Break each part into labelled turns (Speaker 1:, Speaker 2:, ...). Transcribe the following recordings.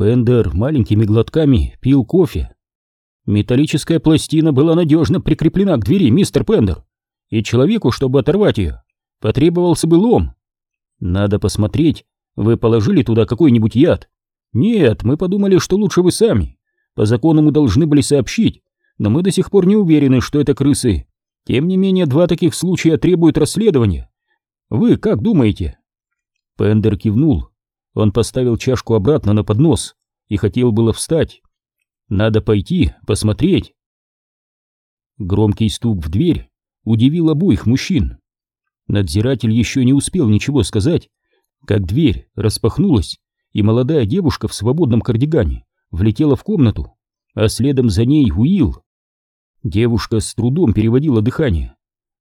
Speaker 1: Пендер маленькими глотками пил кофе. Металлическая пластина была надежно прикреплена к двери, мистер Пендер, и человеку, чтобы оторвать ее, потребовался бы лом. Надо посмотреть, вы положили туда какой-нибудь яд? Нет, мы подумали, что лучше вы сами. По закону мы должны были сообщить, но мы до сих пор не уверены, что это крысы. Тем не менее, два таких случая требуют расследования. Вы как думаете? Пендер кивнул. Он поставил чашку обратно на поднос и хотел было встать. Надо пойти, посмотреть. Громкий стук в дверь удивил обоих мужчин. Надзиратель еще не успел ничего сказать, как дверь распахнулась, и молодая девушка в свободном кардигане влетела в комнату, а следом за ней Уилл. Девушка с трудом переводила дыхание.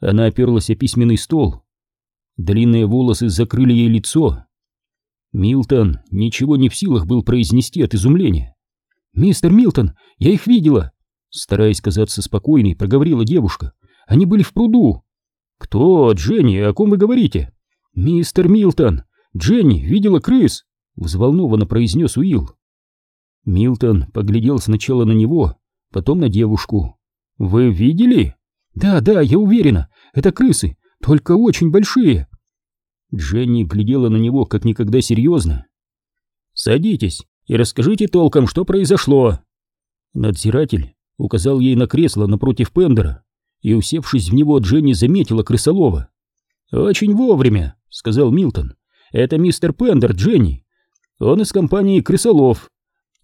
Speaker 1: Она оперлась о письменный стол. Длинные волосы закрыли ей лицо. Милтон ничего не в силах был произнести от изумления. «Мистер Милтон, я их видела!» Стараясь казаться спокойной, проговорила девушка. «Они были в пруду!» «Кто, Дженни, о ком вы говорите?» «Мистер Милтон, Дженни видела крыс!» Взволнованно произнес Уилл. Милтон поглядел сначала на него, потом на девушку. «Вы видели?» «Да, да, я уверена, это крысы, только очень большие!» Дженни глядела на него как никогда серьезно. «Садитесь, и расскажите толком, что произошло. Надзиратель указал ей на кресло напротив Пендера, и, усевшись в него, Дженни заметила крысолова. «Очень вовремя», — сказал Милтон. «Это мистер Пендер, Дженни. Он из компании «Крысолов».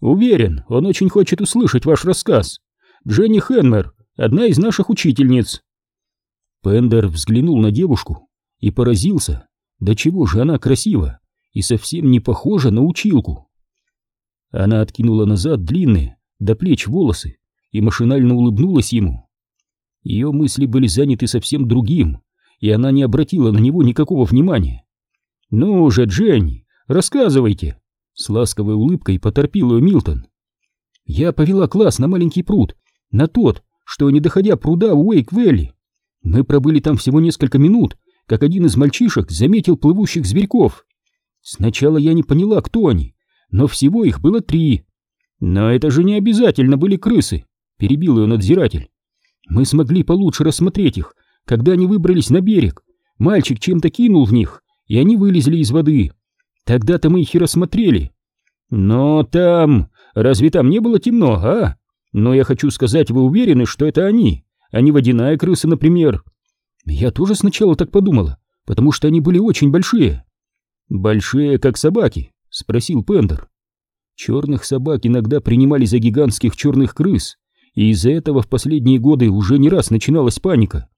Speaker 1: Уверен, он очень хочет услышать ваш рассказ. Дженни Хенмер, одна из наших учительниц». Пендер взглянул на девушку и поразился, до чего же она красива и совсем не похожа на училку. Она откинула назад длинные, до плеч волосы и машинально улыбнулась ему. Ее мысли были заняты совсем другим, и она не обратила на него никакого внимания. «Ну же, Дженни, рассказывайте!» С ласковой улыбкой поторпил ее Милтон. «Я повела класс на маленький пруд, на тот, что, не доходя пруда Уэйк-Вэлли. Мы пробыли там всего несколько минут, как один из мальчишек заметил плывущих зверьков. Сначала я не поняла, кто они, но всего их было три. Но это же не обязательно были крысы, перебил ее надзиратель. Мы смогли получше рассмотреть их, когда они выбрались на берег. Мальчик чем-то кинул в них, и они вылезли из воды. Тогда-то мы их и рассмотрели. Но там... Разве там не было темно, а? Но я хочу сказать, вы уверены, что это они, а не водяная крыса, например? Я тоже сначала так подумала, потому что они были очень большие. Большие, как собаки, — спросил Пендер. Черных собак иногда принимали за гигантских черных крыс, и из-за этого в последние годы уже не раз начиналась паника.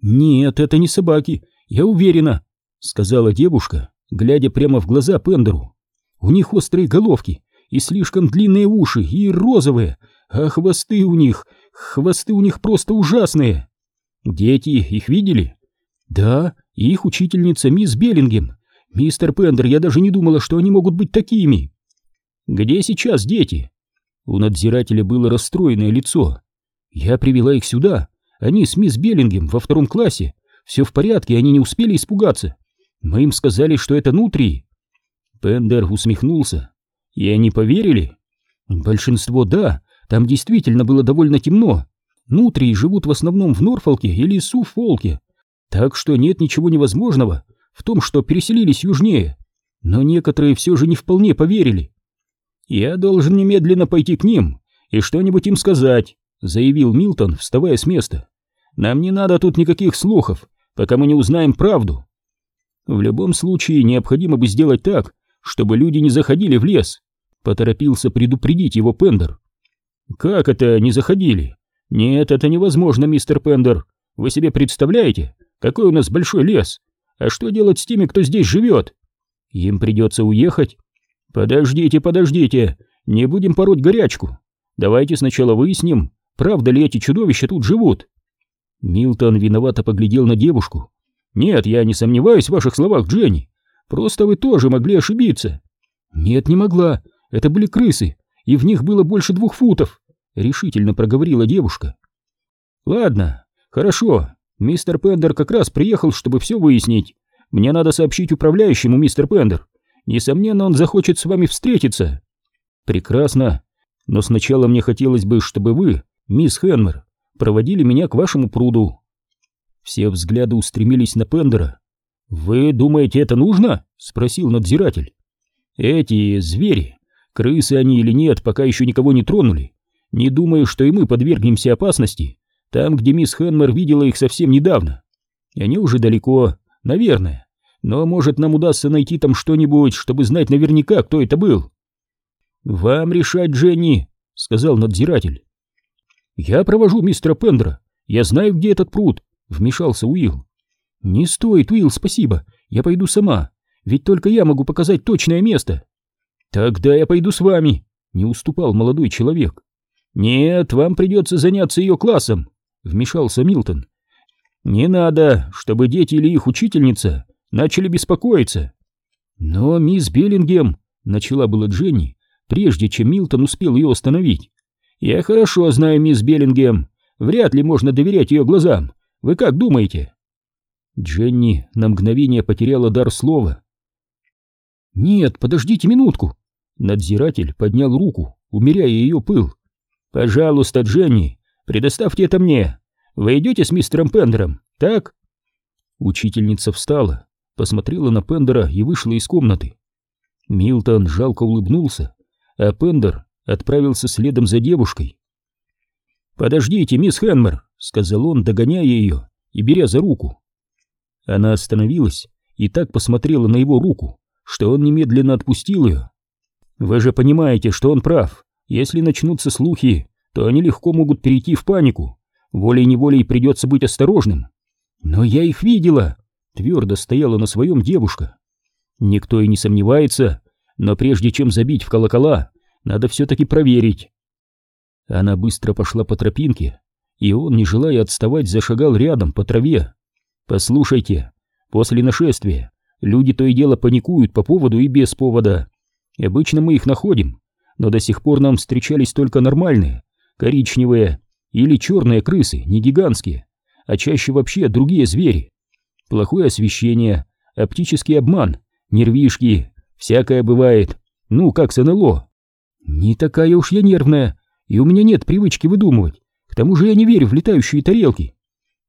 Speaker 1: «Нет, это не собаки, я уверена», — сказала девушка, глядя прямо в глаза Пендеру. «У них острые головки и слишком длинные уши, и розовые, а хвосты у них, хвосты у них просто ужасные. Дети их видели?» «Да, их учительница мисс Беллингем, «Мистер Пендер, я даже не думала, что они могут быть такими!» «Где сейчас дети?» У надзирателя было расстроенное лицо. «Я привела их сюда. Они с мисс Беллингем во втором классе. Все в порядке, они не успели испугаться. Мы им сказали, что это нутри». Пендер усмехнулся. «И они поверили?» «Большинство да, там действительно было довольно темно. Нутрии живут в основном в Норфолке или Суфолке, так что нет ничего невозможного в том, что переселились южнее, но некоторые все же не вполне поверили. «Я должен немедленно пойти к ним и что-нибудь им сказать», заявил Милтон, вставая с места. «Нам не надо тут никаких слухов, пока мы не узнаем правду. В любом случае необходимо бы сделать так, чтобы люди не заходили в лес», поторопился предупредить его Пендер. «Как это не заходили? Нет, это невозможно, мистер Пендер. Вы себе представляете, какой у нас большой лес, а что делать с теми, кто здесь живет? Им придется уехать. Подождите, подождите, не будем пороть горячку. Давайте сначала выясним, правда ли эти чудовища тут живут. Милтон виновато поглядел на девушку. Нет, я не сомневаюсь в ваших словах, Дженни. Просто вы тоже могли ошибиться. Нет, не могла. Это были крысы, и в них было больше двух футов, решительно проговорила девушка. Ладно, хорошо, Мистер Пендер как раз приехал, чтобы все выяснить. Мне надо сообщить управляющему, мистер Пендер. Несомненно, он захочет с вами встретиться. Прекрасно. Но сначала мне хотелось бы, чтобы вы, мисс Хенмер, проводили меня к вашему пруду. Все взгляды устремились на Пендера. «Вы думаете, это нужно?» — спросил надзиратель. «Эти звери, крысы они или нет, пока еще никого не тронули. Не думаю, что и мы подвергнемся опасности, там, где мисс Хенмер видела их совсем недавно. Они уже далеко, наверное, но, может, нам удастся найти там что-нибудь, чтобы знать наверняка, кто это был». «Вам решать, Дженни», — сказал надзиратель. «Я провожу мистера Пендера. Я знаю, где этот пруд», — вмешался Уилл. «Не стоит, Уилл, спасибо. Я пойду сама. Ведь только я могу показать точное место». «Тогда я пойду с вами», — не уступал молодой человек. «Нет, вам придется заняться ее классом», — вмешался Милтон. «Не надо, чтобы дети или их учительница начали беспокоиться». «Но мисс Беллингем», — начала была Дженни, прежде чем Милтон успел ее остановить. «Я хорошо знаю мисс Беллингем. Вряд ли можно доверять ее глазам. Вы как думаете?» Дженни на мгновение потеряла дар слова. «Нет, подождите минутку!» Надзиратель поднял руку, умеряя ее пыл. «Пожалуйста, Дженни, предоставьте это мне. Вы идете с мистером Пендером, так?» Учительница встала, посмотрела на Пендера и вышла из комнаты. Милтон жалко улыбнулся, а Пендер отправился следом за девушкой. «Подождите, мисс Хенмер», — сказал он, догоняя ее и беря за руку. Она остановилась и так посмотрела на его руку, что он немедленно отпустил ее. «Вы же понимаете, что он прав. Если начнутся слухи, то они легко могут перейти в панику. Волей-неволей придется быть осторожным. Но я их видела!» — твердо стояла на своем девушка. Никто и не сомневается, но прежде чем забить в колокола, надо все-таки проверить. Она быстро пошла по тропинке, и он, не желая отставать, зашагал рядом по траве. «Послушайте, после нашествия люди то и дело паникуют по поводу и без повода. Обычно мы их находим, но до сих пор нам встречались только нормальные, коричневые или черные крысы, не гигантские, а чаще вообще другие звери. Плохое освещение, оптический обман, нервишки, всякое бывает. Ну, как с НЛО. Не такая уж я нервная, и у меня нет привычки выдумывать. К тому же я не верю в летающие тарелки.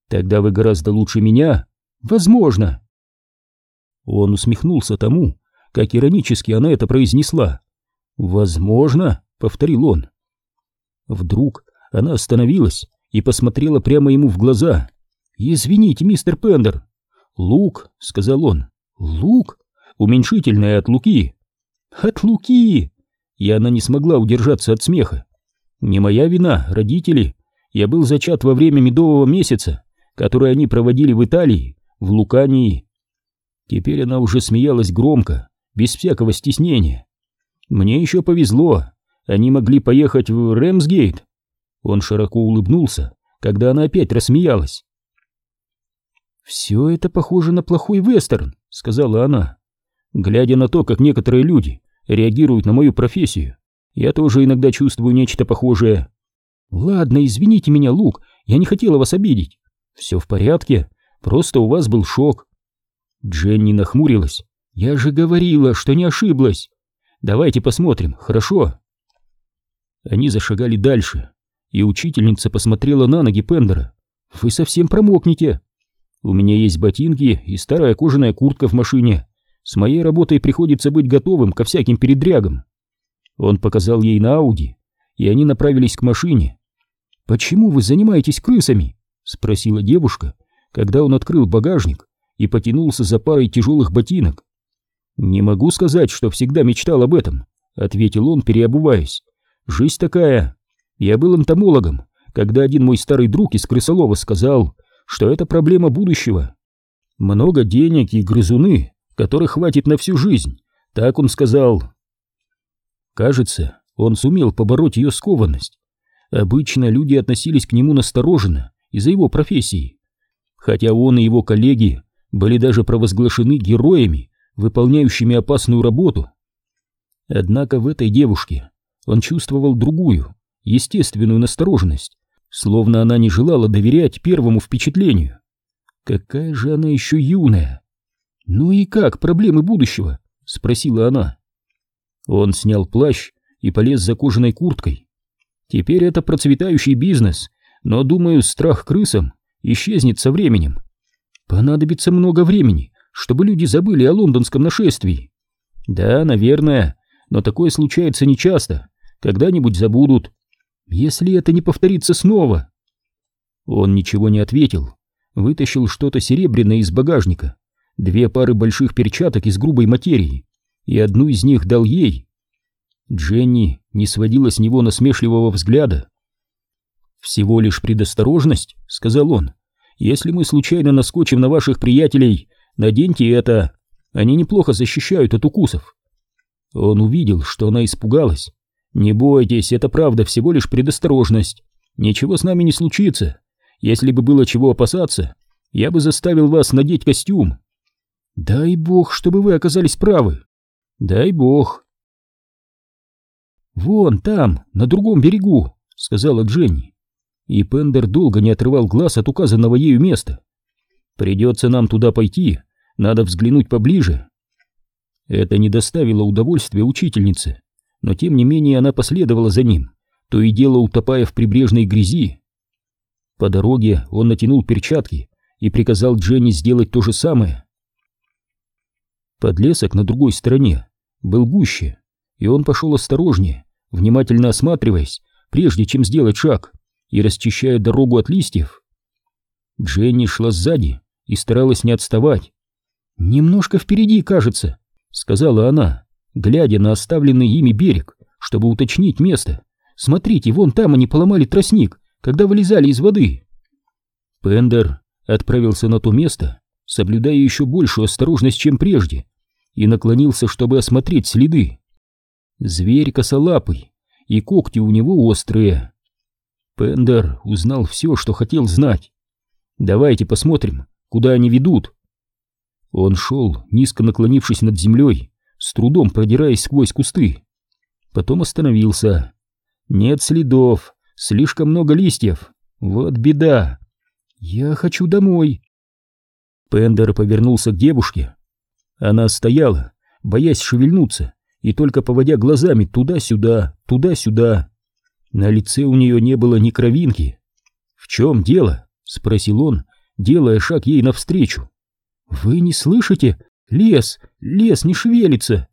Speaker 1: Тогда вы гораздо лучше меня. Возможно. Он усмехнулся тому, как иронически она это произнесла. «Возможно», — повторил он. Вдруг она остановилась и посмотрела прямо ему в глаза. «Извините, мистер Пендер». «Лук», — сказал он. «Лук? Уменьшительное от Луки». «От Луки!» И она не смогла удержаться от смеха. «Не моя вина, родители. Я был зачат во время медового месяца который они проводили в Италии, в Лукании. Теперь она уже смеялась громко, без всякого стеснения. Мне еще повезло, они могли поехать в Рэмсгейт. Он широко улыбнулся, когда она опять рассмеялась. «Все это похоже на плохой вестерн», — сказала она. «Глядя на то, как некоторые люди реагируют на мою профессию, я тоже иногда чувствую нечто похожее. Ладно, извините меня, Лук, я не хотела вас обидеть. «Все в порядке, просто у вас был шок». Дженни нахмурилась. «Я же говорила, что не ошиблась. Давайте посмотрим, хорошо?» Они зашагали дальше, и учительница посмотрела на ноги Пендера. «Вы совсем промокнете. У меня есть ботинки и старая кожаная куртка в машине. С моей работой приходится быть готовым ко всяким передрягам». Он показал ей на Ауди, и они направились к машине. «Почему вы занимаетесь крысами?» — спросила девушка, когда он открыл багажник и потянулся за парой тяжелых ботинок. «Не могу сказать, что всегда мечтал об этом», — ответил он, переобуваясь. «Жизнь такая. Я был энтомологом, когда один мой старый друг из крысолова сказал, что это проблема будущего. Много денег и грызуны, которых хватит на всю жизнь, так он сказал». Кажется, он сумел побороть ее скованность. Обычно люди относились к нему настороженно, из-за его профессии. Хотя он и его коллеги были даже провозглашены героями, выполняющими опасную работу. Однако в этой девушке он чувствовал другую, естественную настороженность, словно она не желала доверять первому впечатлению. Какая же она еще юная! «Ну и как проблемы будущего?» — спросила она. Он снял плащ и полез за кожаной курткой. Теперь это процветающий бизнес, но, думаю, страх крысам исчезнет со временем. Понадобится много времени, чтобы люди забыли о лондонском нашествии. Да, наверное, но такое случается нечасто. Когда-нибудь забудут. Если это не повторится снова. Он ничего не ответил. Вытащил что-то серебряное из багажника. Две пары больших перчаток из грубой материи. И одну из них дал ей. Дженни не сводила с него насмешливого взгляда. «Всего лишь предосторожность», — сказал он. «Если мы случайно наскочим на ваших приятелей, наденьте это. Они неплохо защищают от укусов». Он увидел, что она испугалась. «Не бойтесь, это правда всего лишь предосторожность. Ничего с нами не случится. Если бы было чего опасаться, я бы заставил вас надеть костюм». «Дай бог, чтобы вы оказались правы». «Дай бог». «Вон там, на другом берегу», — сказала Дженни. И Пендер долго не отрывал глаз от указанного ею места. «Придется нам туда пойти, надо взглянуть поближе». Это не доставило удовольствия учительнице, но тем не менее она последовала за ним, то и дело утопая в прибрежной грязи. По дороге он натянул перчатки и приказал Дженни сделать то же самое. Подлесок на другой стороне был гуще, и он пошел осторожнее, внимательно осматриваясь, прежде чем сделать шаг и расчищая дорогу от листьев. Дженни шла сзади и старалась не отставать. «Немножко впереди, кажется», — сказала она, глядя на оставленный ими берег, чтобы уточнить место. «Смотрите, вон там они поломали тростник, когда вылезали из воды». Пендер отправился на то место, соблюдая еще большую осторожность, чем прежде, и наклонился, чтобы осмотреть следы. Зверь косолапый, и когти у него острые. Пендер узнал все, что хотел знать. «Давайте посмотрим, куда они ведут». Он шел, низко наклонившись над землей, с трудом продираясь сквозь кусты. Потом остановился. «Нет следов, слишком много листьев. Вот беда. Я хочу домой». Пендер повернулся к девушке. Она стояла, боясь шевельнуться, и только поводя глазами туда-сюда, туда-сюда. На лице у нее не было ни кровинки. «В чем дело?» — спросил он, делая шаг ей навстречу. «Вы не слышите? Лес! Лес не шевелится!»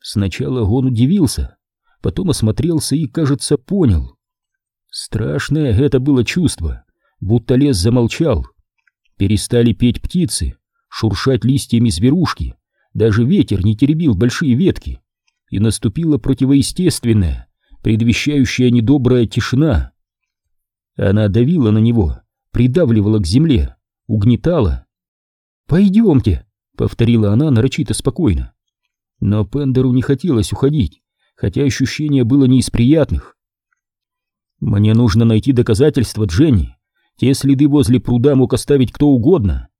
Speaker 1: Сначала он удивился, потом осмотрелся и, кажется, понял. Страшное это было чувство, будто лес замолчал. Перестали петь птицы, шуршать листьями зверушки, даже ветер не теребил большие ветки, и наступила противоестественная, предвещающая недобрая тишина. Она давила на него, придавливала к земле, угнетала. «Пойдемте», — повторила она нарочито спокойно. Но Пендеру не хотелось уходить, хотя ощущение было не из приятных. «Мне нужно найти доказательства, Дженни. Те следы возле пруда мог оставить кто угодно».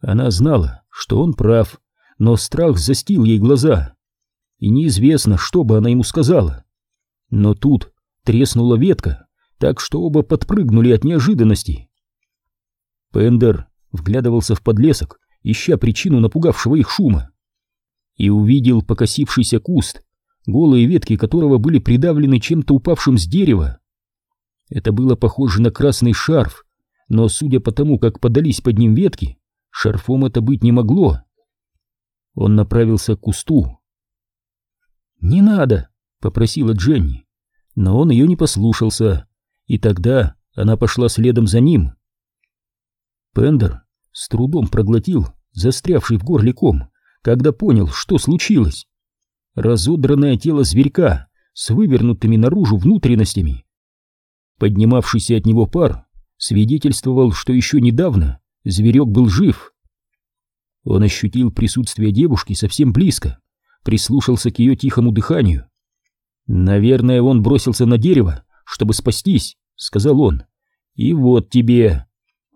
Speaker 1: Она знала, что он прав, но страх застил ей глаза, и неизвестно, что бы она ему сказала. Но тут треснула ветка, так что оба подпрыгнули от неожиданности. Пендер вглядывался в подлесок, ища причину напугавшего их шума, и увидел покосившийся куст, голые ветки которого были придавлены чем-то упавшим с дерева. Это было похоже на красный шарф, но, судя по тому, как подались под ним ветки, шарфом это быть не могло. Он направился к кусту. «Не надо!» — попросила Дженни, но он ее не послушался, и тогда она пошла следом за ним. Пендер с трудом проглотил застрявший в горле ком, когда понял, что случилось. Разодранное тело зверька с вывернутыми наружу внутренностями. Поднимавшийся от него пар свидетельствовал, что еще недавно зверек был жив. Он ощутил присутствие девушки совсем близко, прислушался к ее тихому дыханию. «Наверное, он бросился на дерево, чтобы спастись», — сказал он. «И вот тебе...»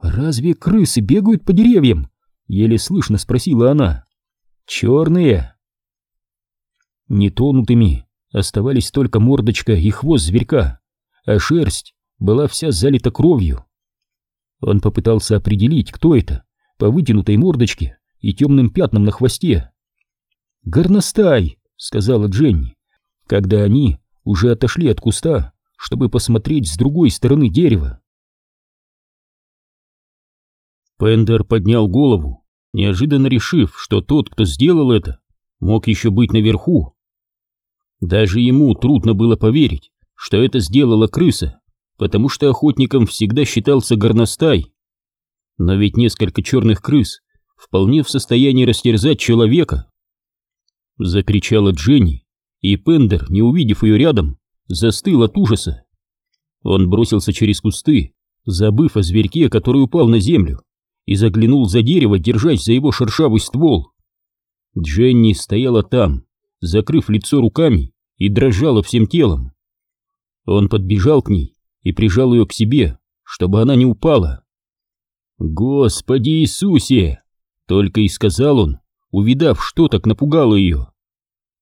Speaker 1: «Разве крысы бегают по деревьям?» — еле слышно спросила она. «Черные». Нетонутыми оставались только мордочка и хвост зверька, а шерсть была вся залита кровью. Он попытался определить, кто это, по вытянутой мордочке и темным пятнам на хвосте. «Горностай!» — сказала Дженни. когда они уже отошли от куста, чтобы посмотреть с другой стороны дерева. Пендер поднял голову, неожиданно решив, что тот, кто сделал это, мог еще быть наверху. Даже ему трудно было поверить, что это сделала крыса, потому что охотником всегда считался горностай. Но ведь несколько черных крыс вполне в состоянии растерзать человека. Закричала Дженни, и Пендер, не увидев ее рядом, застыл от ужаса. Он бросился через кусты, забыв о зверьке, который упал на землю, и заглянул за дерево, держась за его шершавый ствол. Дженни стояла там, закрыв лицо руками, и дрожала всем телом. Он подбежал к ней и прижал ее к себе, чтобы она не упала. «Господи Иисусе!» — только и сказал он, увидав, что так напугало ее.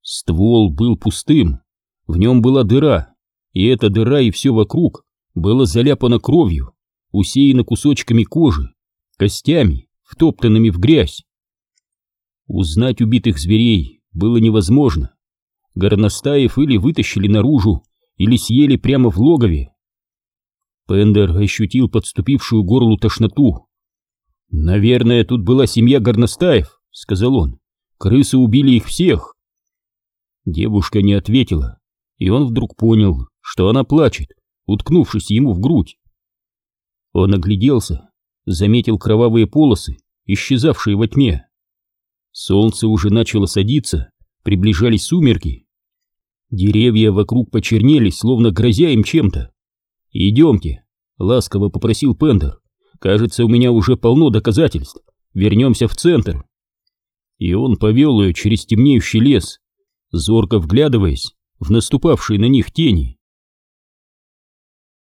Speaker 1: Ствол был пустым, в нем была дыра, и эта дыра и все вокруг было заляпано кровью, усеяно кусочками кожи, костями, втоптанными в грязь. Узнать убитых зверей было невозможно. Горностаев или вытащили наружу, или съели прямо в логове. Пендер ощутил подступившую горлу тошноту. «Наверное, тут была семья горностаев», — сказал он. «Крысы убили их всех». Девушка не ответила, и он вдруг понял, что она плачет, уткнувшись ему в грудь. Он огляделся, заметил кровавые полосы, исчезавшие во тьме. Солнце уже начало садиться, приближались сумерки. Деревья вокруг почернели, словно грозя им чем-то. «Идемте», — ласково попросил Пендер. «Кажется, у меня уже полно доказательств. Вернемся в центр». И он повел ее через темнеющий лес, зорко вглядываясь в наступавшие на них тени.